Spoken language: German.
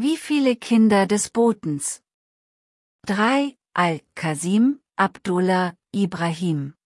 Wie viele Kinder des Botens? 3. Al-Qasim, Abdullah, Ibrahim